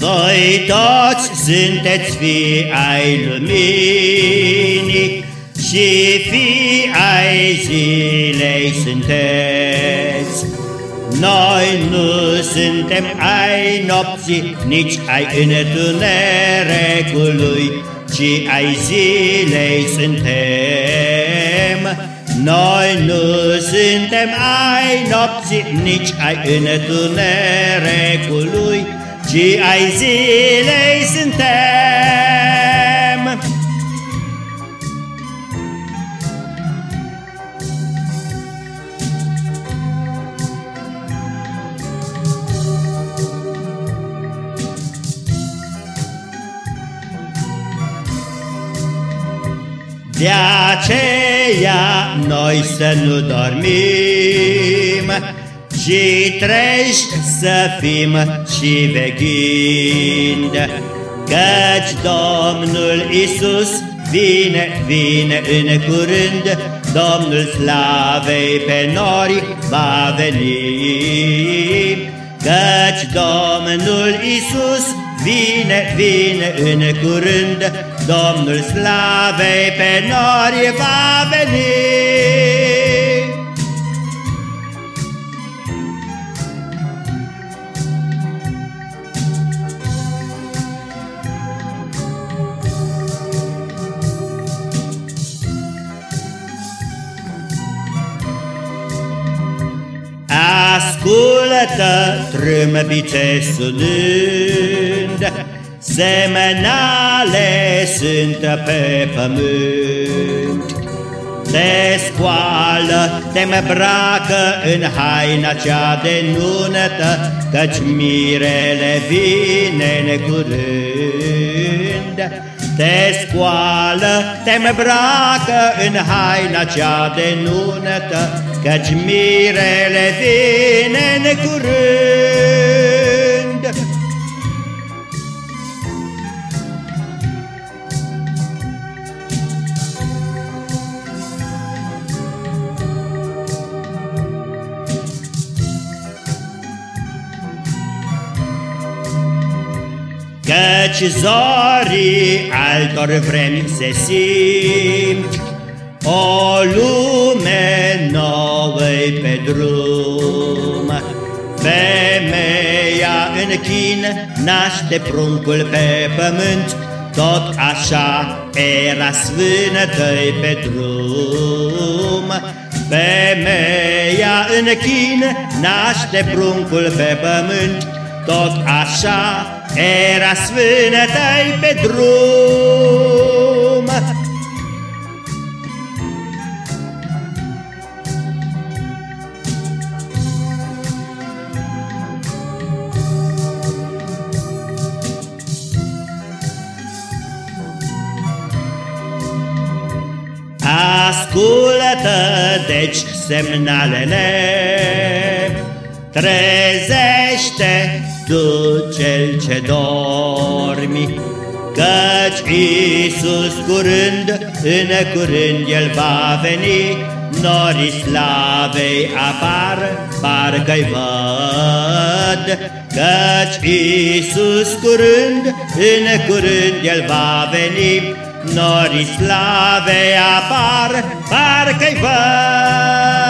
Voi toți sunteți fii ai luminii Și fii ai zilei sunteți. Noi nu suntem ai nopții, nici ai întunericului Ci ai zilei suntem. Noi nu suntem ai nopții, nici ai întunericului ci ai zilei suntem. De aceea noi să nu dormim, și trești să fim și veghind, Căci Domnul Isus vine, vine în curând, Domnul slavei pe nori va veni. Căci Domnul Isus vine, vine în curând, Domnul slavei pe nori va veni. Ascultă trâmbițe sunând, Semenale sunt pe pământ. Te scoală, te îmbracă în haina cea de nunătă, Căci mirele vine în curând. Te scoală, te îmbracă în haina cea de nunătă, Căci mirele vine în curând. Căci zorii altor vremi se simt, O lume nouă pe drum. Femeia în chin naște pruncul pe pământ, Tot așa era sfântă pe drum. Femeia în chin naște pruncul pe pământ, Tot așa era sfânătă pe drum. Ascultă deci semnalele, trezește tu cel ce dormi, Căci Iisus curând, în curând El va veni, Norii slavei apar, parcă-i văd, Căci Iisus curând, în curând El va veni, Norii slavei apar, parcă-i văd.